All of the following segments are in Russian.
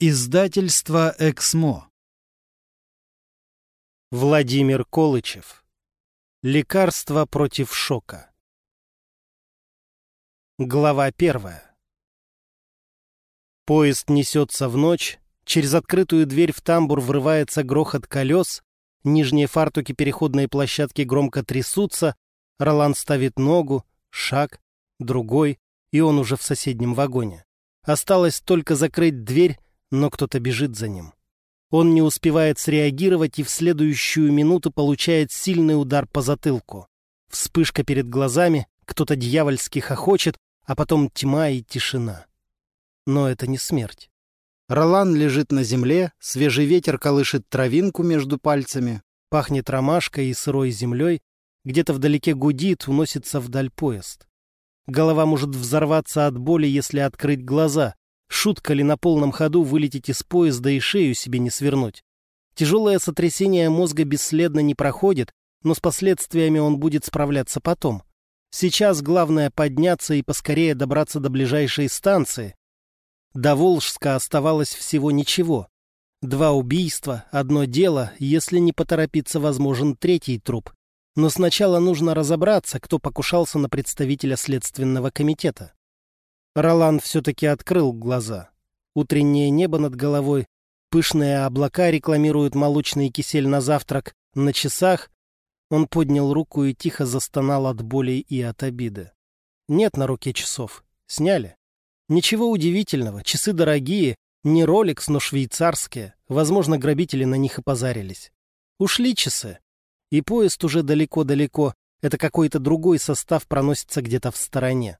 Издательство «Эксмо». Владимир Колычев. Лекарство против шока. Глава первая. Поезд несется в ночь, через открытую дверь в тамбур врывается грохот колес, нижние фартуки переходной площадки громко трясутся, Ролан ставит ногу, шаг, другой, и он уже в соседнем вагоне. Осталось только закрыть дверь, но кто-то бежит за ним. Он не успевает среагировать и в следующую минуту получает сильный удар по затылку. Вспышка перед глазами, кто-то дьявольски хохочет, а потом тьма и тишина. Но это не смерть. Ролан лежит на земле, свежий ветер колышет травинку между пальцами, пахнет ромашкой и сырой землей, где-то вдалеке гудит, уносится вдаль поезд. Голова может взорваться от боли, если открыть глаза, Шутка ли на полном ходу вылететь из поезда и шею себе не свернуть? Тяжелое сотрясение мозга бесследно не проходит, но с последствиями он будет справляться потом. Сейчас главное подняться и поскорее добраться до ближайшей станции. До Волжска оставалось всего ничего. Два убийства, одно дело, если не поторопиться, возможен третий труп. Но сначала нужно разобраться, кто покушался на представителя Следственного комитета. Ролан все-таки открыл глаза. Утреннее небо над головой, пышные облака рекламируют молочный кисель на завтрак, на часах. Он поднял руку и тихо застонал от боли и от обиды. Нет на руке часов. Сняли. Ничего удивительного, часы дорогие, не роликс, но швейцарские. Возможно, грабители на них и позарились. Ушли часы. И поезд уже далеко-далеко. Это какой-то другой состав проносится где-то в стороне.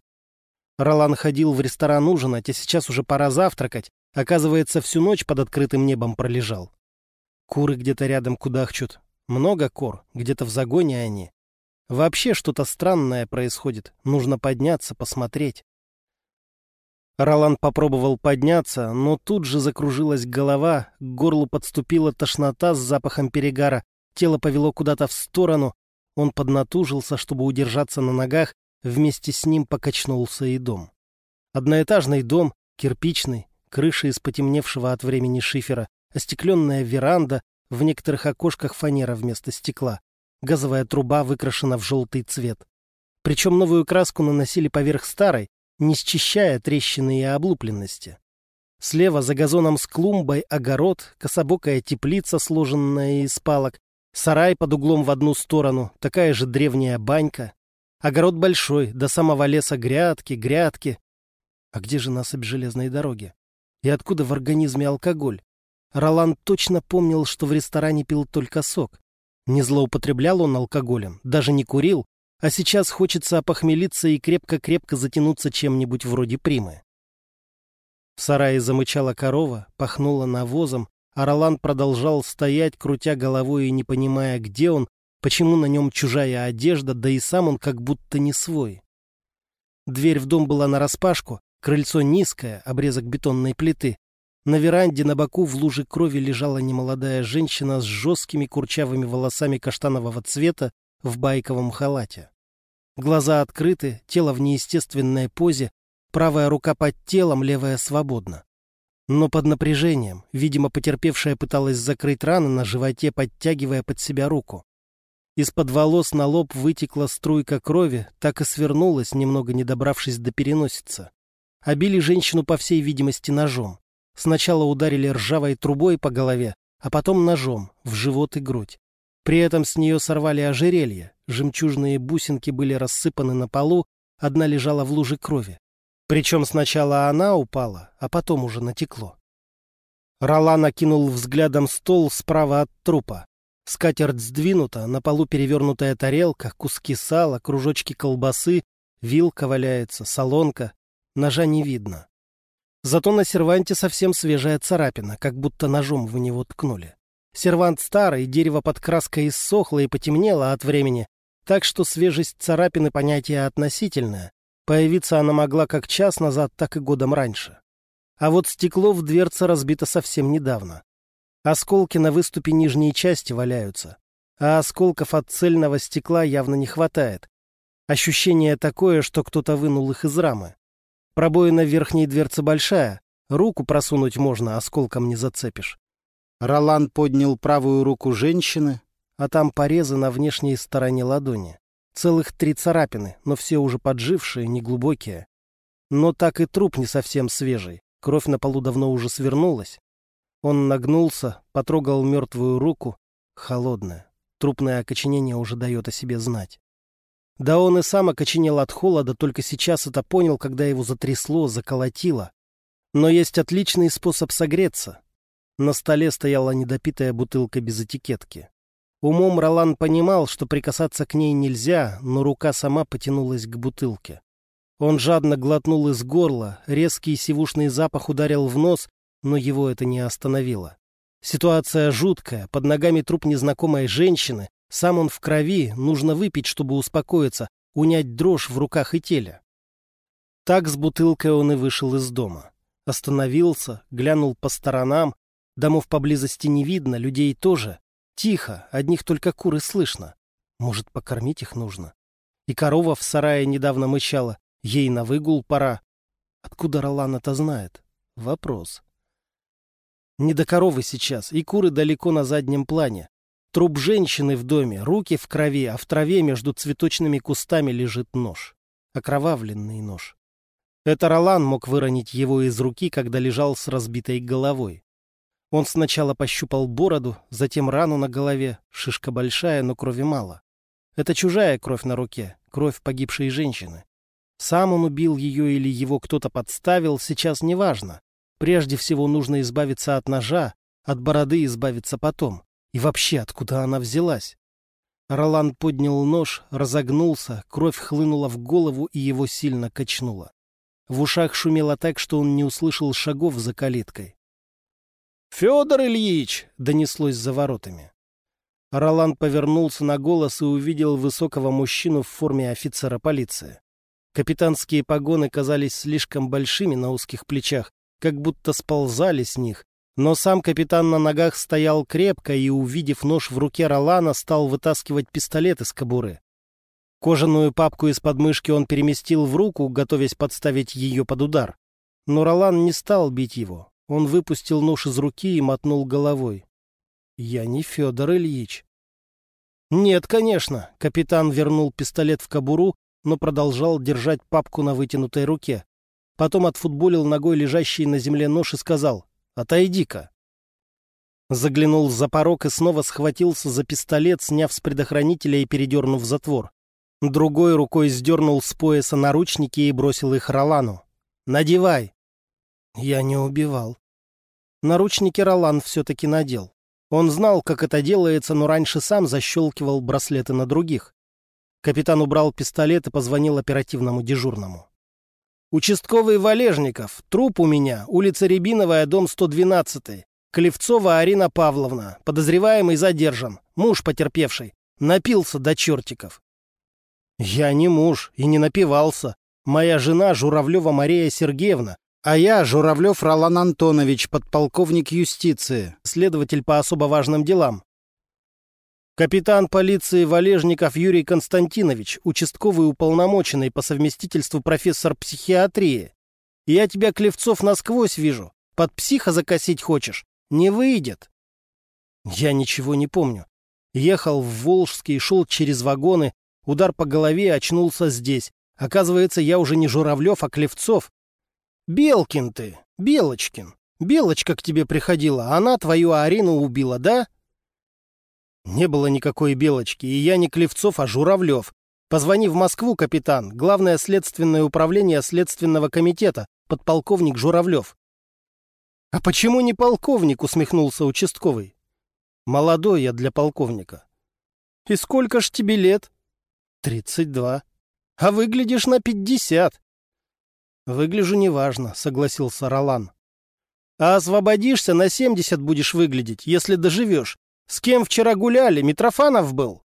Ролан ходил в ресторан ужинать, а сейчас уже пора завтракать. Оказывается, всю ночь под открытым небом пролежал. Куры где-то рядом кудахчут. Много кор, где-то в загоне они. Вообще что-то странное происходит. Нужно подняться, посмотреть. Ролан попробовал подняться, но тут же закружилась голова, к горлу подступила тошнота с запахом перегара, тело повело куда-то в сторону. Он поднатужился, чтобы удержаться на ногах, Вместе с ним покачнулся и дом. Одноэтажный дом, кирпичный, крыша из потемневшего от времени шифера, остекленная веранда, в некоторых окошках фанера вместо стекла, газовая труба выкрашена в желтый цвет. Причем новую краску наносили поверх старой, не счищая трещины и облупленности. Слева за газоном с клумбой огород, кособокая теплица, сложенная из палок, сарай под углом в одну сторону, такая же древняя банька, Огород большой, до самого леса грядки, грядки. А где же насыпь железной дороги? И откуда в организме алкоголь? Ролан точно помнил, что в ресторане пил только сок. Не злоупотреблял он алкоголем, даже не курил, а сейчас хочется опохмелиться и крепко-крепко затянуться чем-нибудь вроде примы. В сарае замычала корова, пахнула навозом, а Ролан продолжал стоять, крутя головой и не понимая, где он, Почему на нем чужая одежда, да и сам он как будто не свой? Дверь в дом была нараспашку, крыльцо низкое, обрезок бетонной плиты. На веранде на боку в луже крови лежала немолодая женщина с жесткими курчавыми волосами каштанового цвета в байковом халате. Глаза открыты, тело в неестественной позе, правая рука под телом, левая свободна. Но под напряжением, видимо, потерпевшая пыталась закрыть раны на животе, подтягивая под себя руку. Из-под волос на лоб вытекла струйка крови, так и свернулась, немного не добравшись до переносицы. Обили женщину, по всей видимости, ножом. Сначала ударили ржавой трубой по голове, а потом ножом, в живот и грудь. При этом с нее сорвали ожерелье, жемчужные бусинки были рассыпаны на полу, одна лежала в луже крови. Причем сначала она упала, а потом уже натекло. Ролан окинул взглядом стол справа от трупа. Скатерть сдвинута, на полу перевернутая тарелка, куски сала, кружочки колбасы, вилка валяется, солонка. Ножа не видно. Зато на серванте совсем свежая царапина, как будто ножом в него ткнули. Сервант старый, дерево под краской иссохло и потемнело от времени, так что свежесть царапины понятие относительное. Появиться она могла как час назад, так и годом раньше. А вот стекло в дверце разбито совсем недавно. Осколки на выступе нижней части валяются, а осколков от цельного стекла явно не хватает. Ощущение такое, что кто-то вынул их из рамы. Пробоина верхней дверце большая, Руку просунуть можно, осколком не зацепишь. Ролан поднял правую руку женщины, а там порезы на внешней стороне ладони. Целых три царапины, но все уже поджившие, неглубокие. Но так и труп не совсем свежий. Кровь на полу давно уже свернулась. Он нагнулся, потрогал мертвую руку. Холодная. Трупное окоченение уже дает о себе знать. Да он и сам окоченел от холода, только сейчас это понял, когда его затрясло, заколотило. Но есть отличный способ согреться. На столе стояла недопитая бутылка без этикетки. Умом Ролан понимал, что прикасаться к ней нельзя, но рука сама потянулась к бутылке. Он жадно глотнул из горла, резкий сивушный запах ударил в нос, но его это не остановило. Ситуация жуткая, под ногами труп незнакомой женщины, сам он в крови, нужно выпить, чтобы успокоиться, унять дрожь в руках и теле. Так с бутылкой он и вышел из дома. Остановился, глянул по сторонам. Домов поблизости не видно, людей тоже. Тихо, одних только куры слышно. Может, покормить их нужно? И корова в сарае недавно мычала. Ей на выгул пора. Откуда Ролан это знает? Вопрос. Не до коровы сейчас, и куры далеко на заднем плане. Труп женщины в доме, руки в крови, а в траве между цветочными кустами лежит нож. Окровавленный нож. Это Ролан мог выронить его из руки, когда лежал с разбитой головой. Он сначала пощупал бороду, затем рану на голове, шишка большая, но крови мало. Это чужая кровь на руке, кровь погибшей женщины. Сам он убил ее или его кто-то подставил, сейчас не важно. Прежде всего нужно избавиться от ножа, от бороды избавиться потом. И вообще, откуда она взялась? Ролан поднял нож, разогнулся, кровь хлынула в голову и его сильно качнуло. В ушах шумело так, что он не услышал шагов за калиткой. «Федор Ильич!» — донеслось за воротами. Ролан повернулся на голос и увидел высокого мужчину в форме офицера полиции. Капитанские погоны казались слишком большими на узких плечах, как будто сползали с них, но сам капитан на ногах стоял крепко и, увидев нож в руке Ролана, стал вытаскивать пистолет из кобуры. Кожаную папку из подмышки он переместил в руку, готовясь подставить ее под удар. Но Ролан не стал бить его. Он выпустил нож из руки и мотнул головой. «Я не Федор Ильич». «Нет, конечно», — капитан вернул пистолет в кобуру, но продолжал держать папку на вытянутой руке. Потом отфутболил ногой лежащий на земле нож и сказал Отойди-ка!» Заглянул за порог и снова схватился за пистолет, сняв с предохранителя и передернув затвор. Другой рукой сдернул с пояса наручники и бросил их Ролану. «Надевай!» Я не убивал. Наручники Ролан все-таки надел. Он знал, как это делается, но раньше сам защелкивал браслеты на других. Капитан убрал пистолет и позвонил оперативному дежурному. Участковый Валежников. Труп у меня. Улица Рябиновая, дом 112. Клевцова Арина Павловна. Подозреваемый задержан. Муж потерпевший. Напился до чертиков. Я не муж и не напивался. Моя жена Журавлева Мария Сергеевна, а я Журавлев Ролан Антонович, подполковник юстиции, следователь по особо важным делам. Капитан полиции Валежников Юрий Константинович, участковый уполномоченный по совместительству профессор психиатрии. Я тебя, Клевцов, насквозь вижу. Под психа закосить хочешь? Не выйдет. Я ничего не помню. Ехал в Волжский, шел через вагоны, удар по голове, очнулся здесь. Оказывается, я уже не Журавлев, а Клевцов. Белкин ты, Белочкин. Белочка к тебе приходила, она твою Арину убила, да? Не было никакой Белочки, и я не Клевцов, а Журавлев. Позвони в Москву, капитан, главное следственное управление Следственного комитета, подполковник Журавлев. «А почему не полковник?» — усмехнулся участковый. «Молодой я для полковника». «И сколько ж тебе лет?» «Тридцать два». «А выглядишь на пятьдесят». «Выгляжу неважно», — согласился Ролан. «А освободишься, на семьдесят будешь выглядеть, если доживешь. С кем вчера гуляли? Митрофанов был?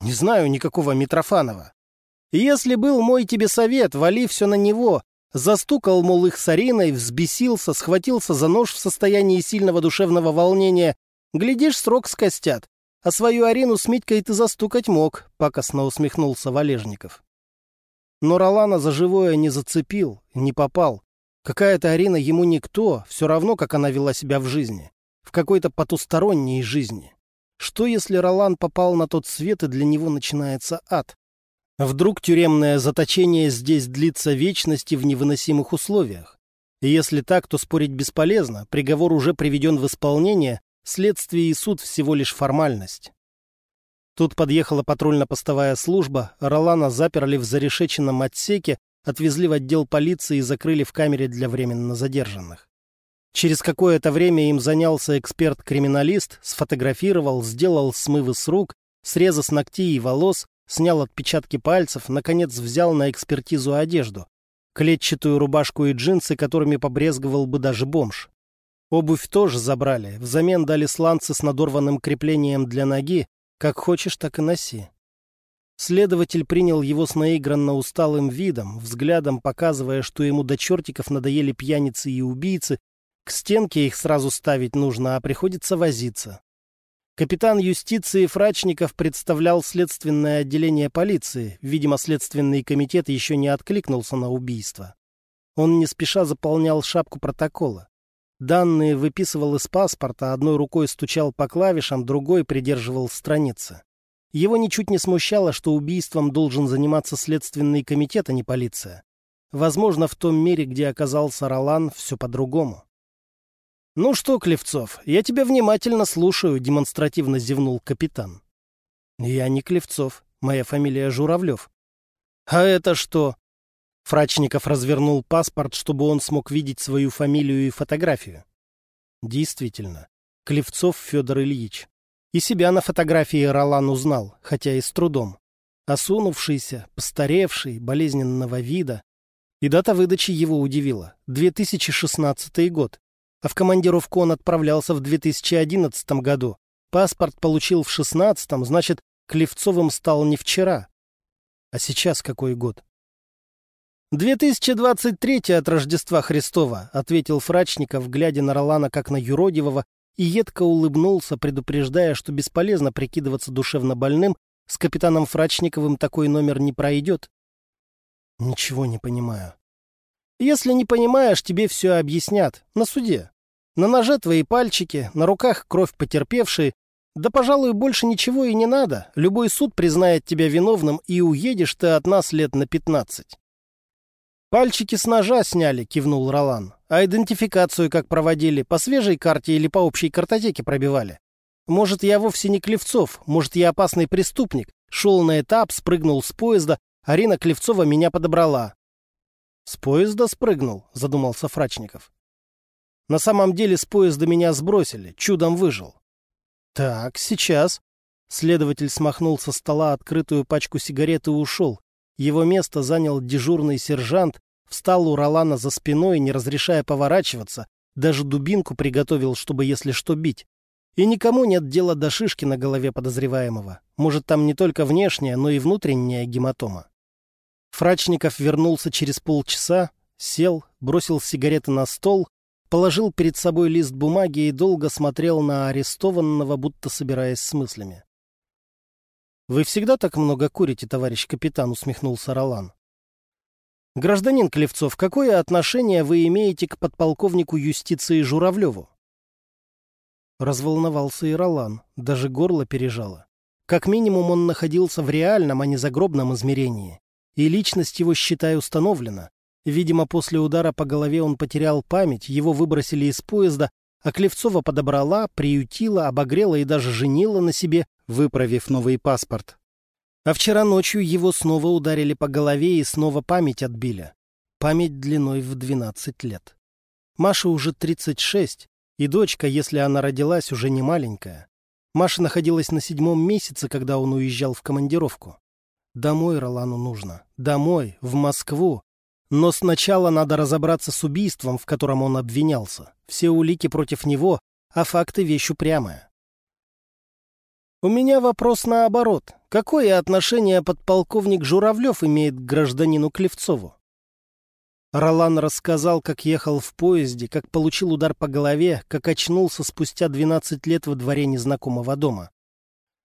Не знаю никакого Митрофанова. Если был мой тебе совет, вали все на него. Застукал, мол, их с Ариной, взбесился, схватился за нож в состоянии сильного душевного волнения. Глядишь, срок скостят. А свою Арину с Митькой ты застукать мог, пакостно усмехнулся Валежников. Но Ролана за живое не зацепил, не попал. Какая-то Арина ему никто, все равно, как она вела себя в жизни. В какой-то потусторонней жизни. Что, если Ролан попал на тот свет, и для него начинается ад? Вдруг тюремное заточение здесь длится вечности в невыносимых условиях? И если так, то спорить бесполезно, приговор уже приведен в исполнение, следствие и суд всего лишь формальность. Тут подъехала патрульно-постовая служба, Ролана заперли в зарешеченном отсеке, отвезли в отдел полиции и закрыли в камере для временно задержанных. Через какое-то время им занялся эксперт-криминалист, сфотографировал, сделал смывы с рук, срезы с ногтей и волос, снял отпечатки пальцев, наконец взял на экспертизу одежду. Клетчатую рубашку и джинсы, которыми побрезговал бы даже бомж. Обувь тоже забрали, взамен дали сланцы с надорванным креплением для ноги, как хочешь, так и носи. Следователь принял его с наигранно усталым видом, взглядом показывая, что ему до чертиков надоели пьяницы и убийцы, к стенке их сразу ставить нужно, а приходится возиться. Капитан юстиции Фрачников представлял следственное отделение полиции. Видимо, следственный комитет еще не откликнулся на убийство. Он не спеша заполнял шапку протокола. Данные выписывал из паспорта, одной рукой стучал по клавишам, другой придерживал страницы. Его ничуть не смущало, что убийством должен заниматься следственный комитет, а не полиция. Возможно, в том мире, где оказался Ролан, все по-другому. «Ну что, Клевцов, я тебя внимательно слушаю», — демонстративно зевнул капитан. «Я не Клевцов, моя фамилия Журавлев». «А это что?» Фрачников развернул паспорт, чтобы он смог видеть свою фамилию и фотографию. Действительно, Клевцов Федор Ильич. И себя на фотографии Ролан узнал, хотя и с трудом. Осунувшийся, постаревший, болезненного вида. И дата выдачи его удивила. 2016 год. А в командировку он отправлялся в 2011 году. Паспорт получил в 16 значит, Клевцовым стал не вчера. А сейчас какой год? «2023 от Рождества Христова», — ответил Фрачников, глядя на Ролана как на юродивого, и едко улыбнулся, предупреждая, что бесполезно прикидываться душевно больным, с капитаном Фрачниковым такой номер не пройдет. «Ничего не понимаю». «Если не понимаешь, тебе все объяснят. На суде. На ноже твои пальчики, на руках кровь потерпевшей. Да, пожалуй, больше ничего и не надо. Любой суд признает тебя виновным, и уедешь ты от нас лет на пятнадцать». «Пальчики с ножа сняли», — кивнул Ролан. «А идентификацию как проводили? По свежей карте или по общей картотеке пробивали? Может, я вовсе не Клевцов, может, я опасный преступник. Шел на этап, спрыгнул с поезда, Арина Клевцова меня подобрала». «С поезда спрыгнул», — задумался Фрачников. «На самом деле с поезда меня сбросили, чудом выжил». «Так, сейчас». Следователь смахнул со стола открытую пачку сигарет и ушел, его место занял дежурный сержант, встал у Ролана за спиной, не разрешая поворачиваться, даже дубинку приготовил, чтобы, если что, бить. И никому нет дела до шишки на голове подозреваемого. Может, там не только внешняя, но и внутренняя гематома. Фрачников вернулся через полчаса, сел, бросил сигареты на стол, положил перед собой лист бумаги и долго смотрел на арестованного, будто собираясь с мыслями. «Вы всегда так много курите, товарищ капитан?» — усмехнулся Ролан. «Гражданин Клевцов, какое отношение вы имеете к подполковнику юстиции Журавлеву?» Разволновался и Ролан, даже горло пережало. Как минимум он находился в реальном, а не загробном измерении. И личность его, считай, установлена. Видимо, после удара по голове он потерял память, его выбросили из поезда, а Клевцова подобрала, приютила, обогрела и даже женила на себе, выправив новый паспорт. А вчера ночью его снова ударили по голове и снова память отбили. Память длиной в 12 лет. Маше уже 36, и дочка, если она родилась, уже не маленькая. Маша находилась на седьмом месяце, когда он уезжал в командировку. Домой Ролану нужно. Домой, в Москву. Но сначала надо разобраться с убийством, в котором он обвинялся. Все улики против него, а факты вещь упрямая. У меня вопрос наоборот. Какое отношение подполковник Журавлев имеет к гражданину Клевцову? Ролан рассказал, как ехал в поезде, как получил удар по голове, как очнулся спустя 12 лет во дворе незнакомого дома.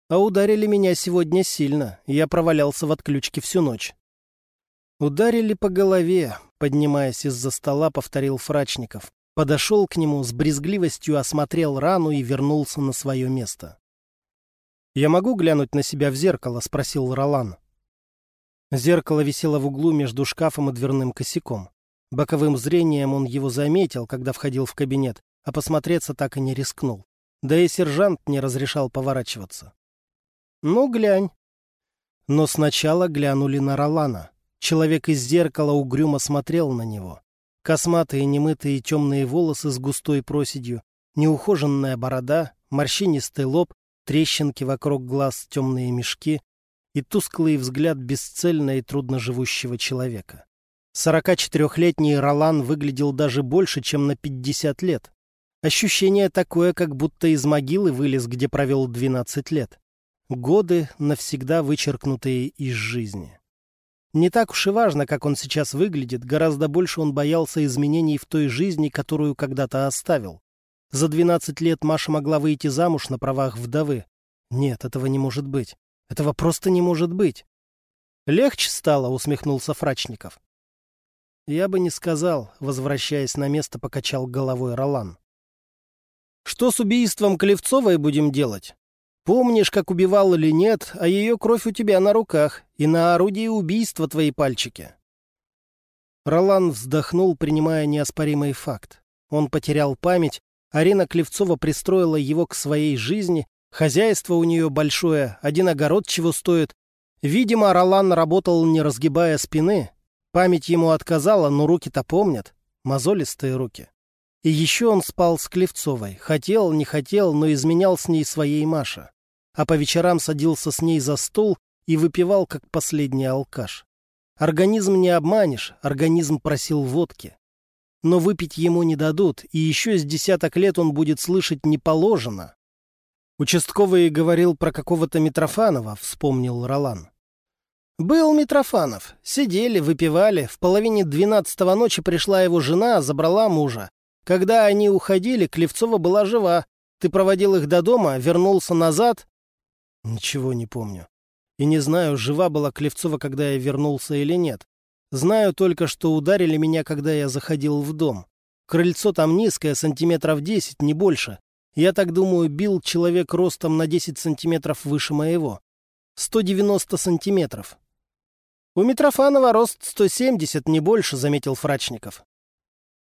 А ударили меня сегодня сильно, я провалялся в отключке всю ночь. Ударили по голове, поднимаясь из-за стола, повторил Фрачников. Подошел к нему, с брезгливостью осмотрел рану и вернулся на свое место. «Я могу глянуть на себя в зеркало?» — спросил Ролан. Зеркало висело в углу между шкафом и дверным косяком. Боковым зрением он его заметил, когда входил в кабинет, а посмотреться так и не рискнул. Да и сержант не разрешал поворачиваться. «Ну, глянь». Но сначала глянули на Ролана. Человек из зеркала угрюмо смотрел на него. Косматые немытые темные волосы с густой проседью, неухоженная борода, морщинистый лоб, трещинки вокруг глаз, темные мешки и тусклый взгляд бесцельно и трудно живущего человека. 44-летний Ролан выглядел даже больше, чем на 50 лет. Ощущение такое, как будто из могилы вылез, где провел 12 лет. Годы, навсегда вычеркнутые из жизни. Не так уж и важно, как он сейчас выглядит, гораздо больше он боялся изменений в той жизни, которую когда-то оставил. За 12 лет Маша могла выйти замуж на правах вдовы. Нет, этого не может быть. Этого просто не может быть. Легче стало, усмехнулся Фрачников. Я бы не сказал, возвращаясь на место, покачал головой Ролан. Что с убийством Клевцовой будем делать? Помнишь, как убивал или нет, а ее кровь у тебя на руках, и на орудии убийства твои пальчики. Ролан вздохнул, принимая неоспоримый факт. Он потерял память, Арина Клевцова пристроила его к своей жизни, хозяйство у нее большое, один огород чего стоит. Видимо, Ролан работал, не разгибая спины. Память ему отказала, но руки-то помнят. Мозолистые руки. И еще он спал с Клевцовой. Хотел, не хотел, но изменял с ней своей Маша а по вечерам садился с ней за стол и выпивал, как последний алкаш. Организм не обманешь, организм просил водки. Но выпить ему не дадут, и еще с десяток лет он будет слышать «не положено». Участковый говорил про какого-то Митрофанова, вспомнил Ролан. «Был Митрофанов. Сидели, выпивали. В половине двенадцатого ночи пришла его жена, забрала мужа. Когда они уходили, Клевцова была жива. Ты проводил их до дома, вернулся назад, Ничего не помню. И не знаю, жива была Клевцова, когда я вернулся или нет. Знаю только, что ударили меня, когда я заходил в дом. Крыльцо там низкое, сантиметров десять, не больше. Я так думаю, бил человек ростом на десять сантиметров выше моего. Сто девяносто сантиметров. У Митрофанова рост сто семьдесят, не больше, заметил Фрачников.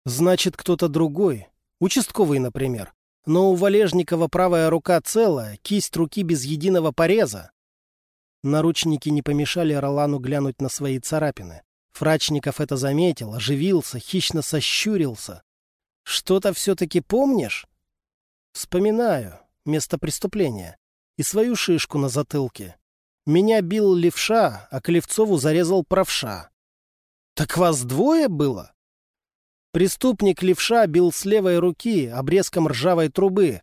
Значит, кто-то другой. Участковый, например. Но у Валежникова правая рука целая, кисть руки без единого пореза. Наручники не помешали Ролану глянуть на свои царапины. Фрачников это заметил, оживился, хищно сощурился. «Что-то все-таки помнишь?» «Вспоминаю. Место преступления. И свою шишку на затылке. Меня бил левша, а Клевцову зарезал правша». «Так вас двое было?» Преступник левша бил с левой руки обрезком ржавой трубы.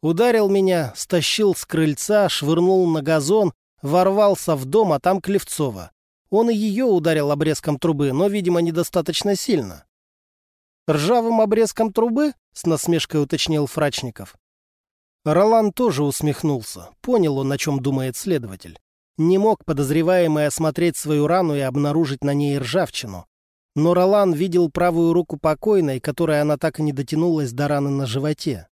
Ударил меня, стащил с крыльца, швырнул на газон, ворвался в дом, а там Клевцова. Он и ее ударил обрезком трубы, но, видимо, недостаточно сильно. «Ржавым обрезком трубы?» — с насмешкой уточнил Фрачников. Ролан тоже усмехнулся. Понял он, о чем думает следователь. Не мог подозреваемый осмотреть свою рану и обнаружить на ней ржавчину. Но Ролан видел правую руку покойной, которой она так и не дотянулась до раны на животе.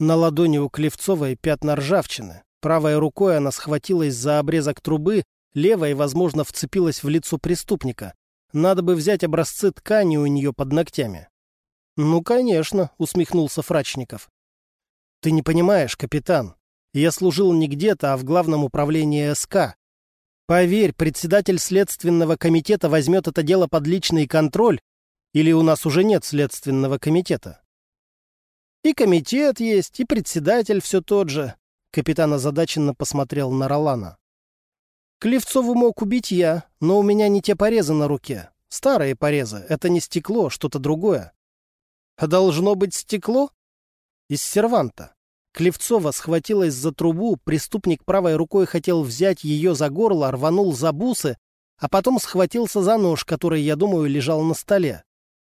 На ладони у Клевцовой пятна ржавчины. Правой рукой она схватилась за обрезок трубы, левой, возможно, вцепилась в лицо преступника. Надо бы взять образцы ткани у нее под ногтями. «Ну, конечно», — усмехнулся Фрачников. «Ты не понимаешь, капитан. Я служил не где-то, а в главном управлении СК. Поверь, председатель Следственного комитета возьмет это дело под личный контроль, или у нас уже нет Следственного комитета? И комитет есть, и председатель все тот же. Капитан озадаченно посмотрел на Ролана. Клевцову мог убить я, но у меня не те порезы на руке. Старые порезы. Это не стекло, что-то другое. А должно быть стекло? Из серванта. Клевцова схватилась за трубу, преступник правой рукой хотел взять ее за горло, рванул за бусы, а потом схватился за нож, который, я думаю, лежал на столе.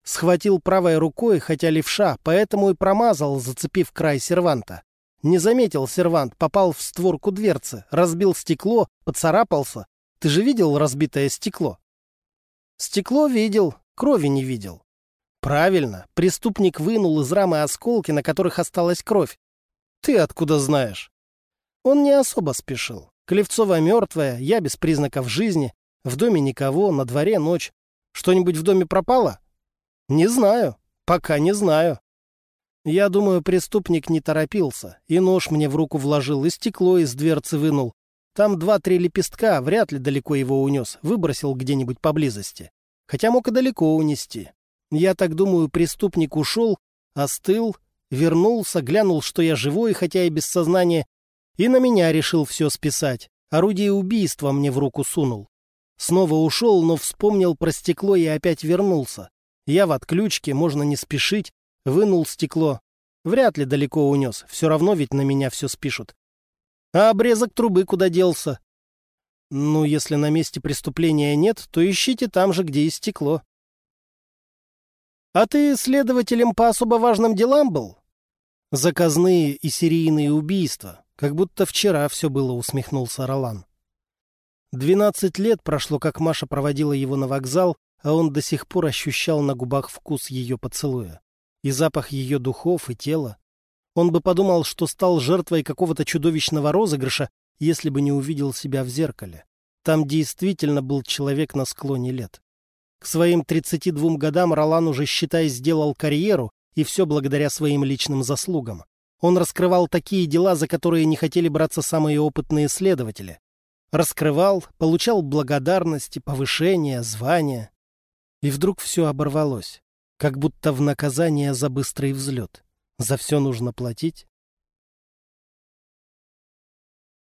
Схватил правой рукой, хотя левша, поэтому и промазал, зацепив край серванта. Не заметил сервант, попал в створку дверцы, разбил стекло, поцарапался. Ты же видел разбитое стекло? Стекло видел. Крови не видел. Правильно, преступник вынул из рамы осколки, на которых осталась кровь. Ты откуда знаешь? Он не особо спешил. Клевцова мертвая, я без признаков жизни, в доме никого, на дворе ночь. Что-нибудь в доме пропало? Не знаю. Пока не знаю. Я думаю, преступник не торопился, и нож мне в руку вложил, и стекло из дверцы вынул. Там два-три лепестка, вряд ли далеко его унес, выбросил где-нибудь поблизости. Хотя мог и далеко унести. Я так думаю, преступник ушел, остыл, вернулся, глянул, что я живой, хотя и без сознания, и на меня решил все списать. Орудие убийства мне в руку сунул. Снова ушел, но вспомнил про стекло и опять вернулся. Я в отключке, можно не спешить, вынул стекло. Вряд ли далеко унес, все равно ведь на меня все спишут. А обрезок трубы куда делся? Ну, если на месте преступления нет, то ищите там же, где и стекло. А ты следователем по особо важным делам был? Заказные и серийные убийства. Как будто вчера все было, усмехнулся Ролан. Двенадцать лет прошло, как Маша проводила его на вокзал, а он до сих пор ощущал на губах вкус ее поцелуя. И запах ее духов, и тела. Он бы подумал, что стал жертвой какого-то чудовищного розыгрыша, если бы не увидел себя в зеркале. Там действительно был человек на склоне лет. К своим 32 годам Ролан уже, считай, сделал карьеру, и все благодаря своим личным заслугам. Он раскрывал такие дела, за которые не хотели браться самые опытные следователи. Раскрывал, получал благодарности, повышения, звания. И вдруг все оборвалось, как будто в наказание за быстрый взлет. За все нужно платить,